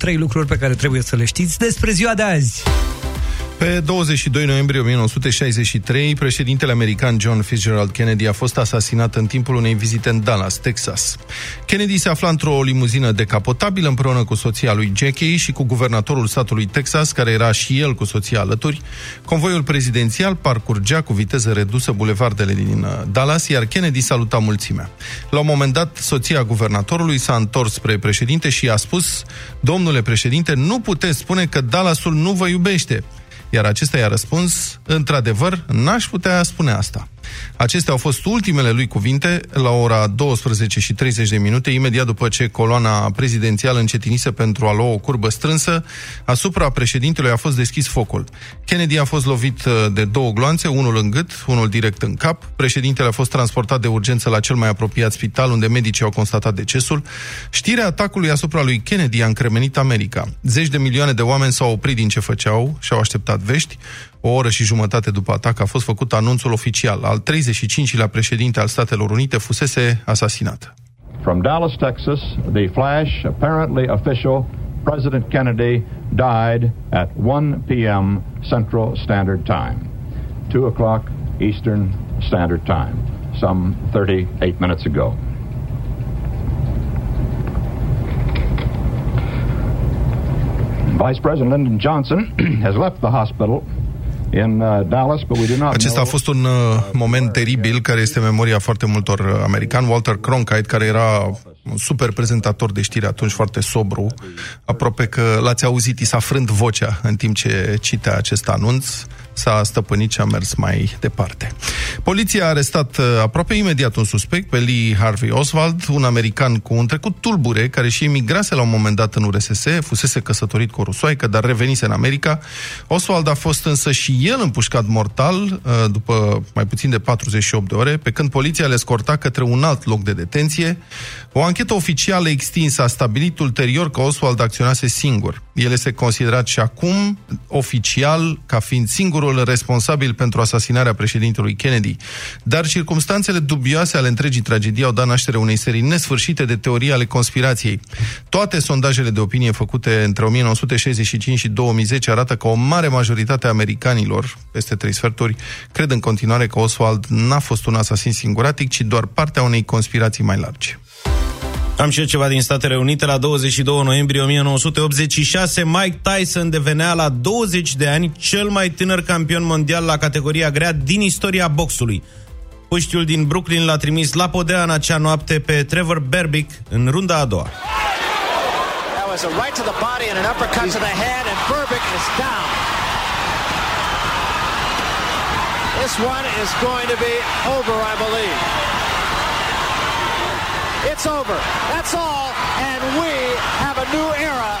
Trei lucruri pe care trebuie să le știți despre ziua de azi. Pe 22 noiembrie 1963, președintele american John Fitzgerald Kennedy a fost asasinat în timpul unei vizite în Dallas, Texas. Kennedy se afla într-o limuzină decapotabilă împreună cu soția lui Jackie și cu guvernatorul statului Texas, care era și el cu soția alături. Convoiul prezidențial parcurgea cu viteză redusă bulevardele din uh, Dallas, iar Kennedy saluta mulțimea. La un moment dat, soția guvernatorului s-a întors spre președinte și a spus Domnule președinte, nu puteți spune că Dallasul nu vă iubește. Iar acesta i-a răspuns, într-adevăr, n-aș putea spune asta. Acestea au fost ultimele lui cuvinte la ora 12 și 30 de minute, imediat după ce coloana prezidențială încetinise pentru a lua o curbă strânsă, asupra președintelui a fost deschis focul. Kennedy a fost lovit uh, de două gloanțe, unul în gât, unul direct în cap. Președintele a fost transportat de urgență la cel mai apropiat spital, unde medicii au constatat decesul. Știrea atacului asupra lui Kennedy a încremenit America. Zeci de milioane de oameni s-au oprit din ce făceau și au așteptat vești. O oră și jumătate după atac a fost făcut anunțul oficial. Al 35-lea președinte al Statelor Unite fusese asasinat. From Dallas, Texas, the flash, apparently official, President Kennedy died at 1 p.m. Central Standard Time, 2 o'clock Eastern Standard Time, some 38 minutes ago. Vice President Lyndon Johnson has left the hospital in uh, Dallas, but we do not Acesta a fost un uh, moment teribil care este memoria foarte multor uh, americani. Walter Cronkite, care era un super prezentator de știri atunci, foarte sobru, aproape că l-ați auzit, i s-a frânt vocea în timp ce citea acest anunț s-a stăpânit și a mers mai departe. Poliția a arestat uh, aproape imediat un suspect, pe Lee Harvey Oswald, un american cu un trecut tulbure, care și emigrase la un moment dat în URSS, fusese căsătorit cu o rusoaică, dar revenise în America. Oswald a fost însă și el împușcat mortal uh, după mai puțin de 48 de ore, pe când poliția le scorta către un alt loc de detenție. O anchetă oficială extinsă a stabilit ulterior că Oswald acționase singur. El este considerat și acum oficial ca fiind singurul responsabil pentru asasinarea președintelui Kennedy. Dar circumstanțele dubioase ale întregii tragedii au dat naștere unei serii nesfârșite de teorii ale conspirației. Toate sondajele de opinie făcute între 1965 și 2010 arată că o mare majoritate a americanilor, peste trei sferturi, cred în continuare că Oswald n-a fost un asasin singuratic, ci doar partea unei conspirații mai largi. Am și eu ceva din Statele Unite. La 22 noiembrie 1986, Mike Tyson devenea la 20 de ani cel mai tânăr campion mondial la categoria grea din istoria boxului. Puștiul din Brooklyn l-a trimis la podea în acea noapte pe Trevor Berbick în runda a doua. This one is going to be over, I believe. It's over. That's all. And we have a new era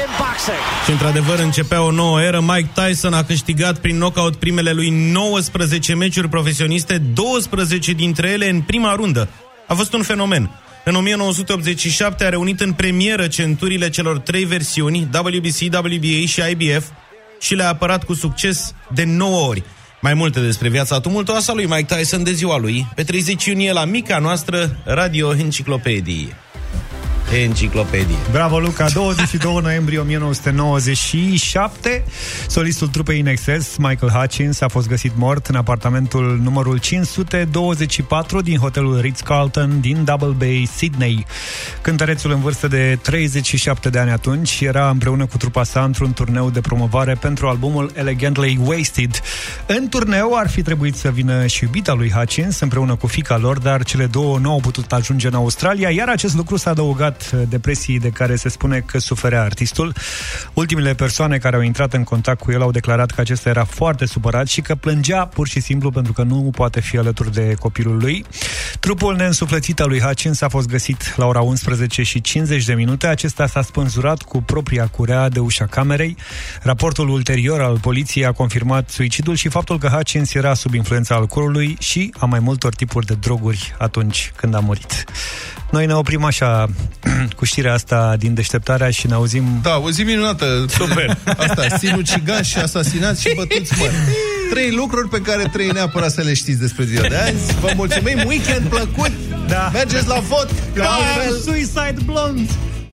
in boxing. Și într-adevăr începea o nouă eră. Mike Tyson a câștigat prin knockout primele lui 19 meciuri profesioniste, 12 dintre ele în prima rundă. A fost un fenomen. În 1987 a reunit în premieră centurile celor trei versiuni, WBC, WBA și IBF, și le-a apărat cu succes de 9 ori. Mai multe despre viața tumultoasă lui Mike Tyson de ziua lui, pe 30 iunie la mica noastră Radio Enciclopedie. Enciclopedie. Bravo, Luca! 22 noiembrie 1997, solistul trupei In Excess, Michael Hutchins, a fost găsit mort în apartamentul numărul 524 din hotelul Ritz-Carlton din Double Bay, Sydney. Cântărețul în vârstă de 37 de ani atunci era împreună cu trupa sa într-un turneu de promovare pentru albumul Elegantly Wasted. În turneu ar fi trebuit să vină și iubita lui Hutchins împreună cu fica lor, dar cele două nu au putut ajunge în Australia, iar acest lucru s-a adăugat depresii de care se spune că suferea artistul. Ultimele persoane care au intrat în contact cu el au declarat că acesta era foarte supărat și că plângea pur și simplu pentru că nu poate fi alături de copilul lui. Trupul neînsuflețit al lui Hutchins a fost găsit la ora 11 și 50 de minute. Acesta s-a spânzurat cu propria curea de ușa camerei. Raportul ulterior al poliției a confirmat suicidul și faptul că Hutchins era sub influența alcoolului și a mai multor tipuri de droguri atunci când a murit. Noi ne oprim așa cu știrea asta din deșteptarea și ne auzim... Da, o zi minunată. Super. Asta, sinucigași și asasinați și bătuți mări. Trei lucruri pe care trei neapărat să le știți despre ziua de azi. Vă mulțumim, weekend plăcut! Da. Mergeți la vot! La Suicide Blonde!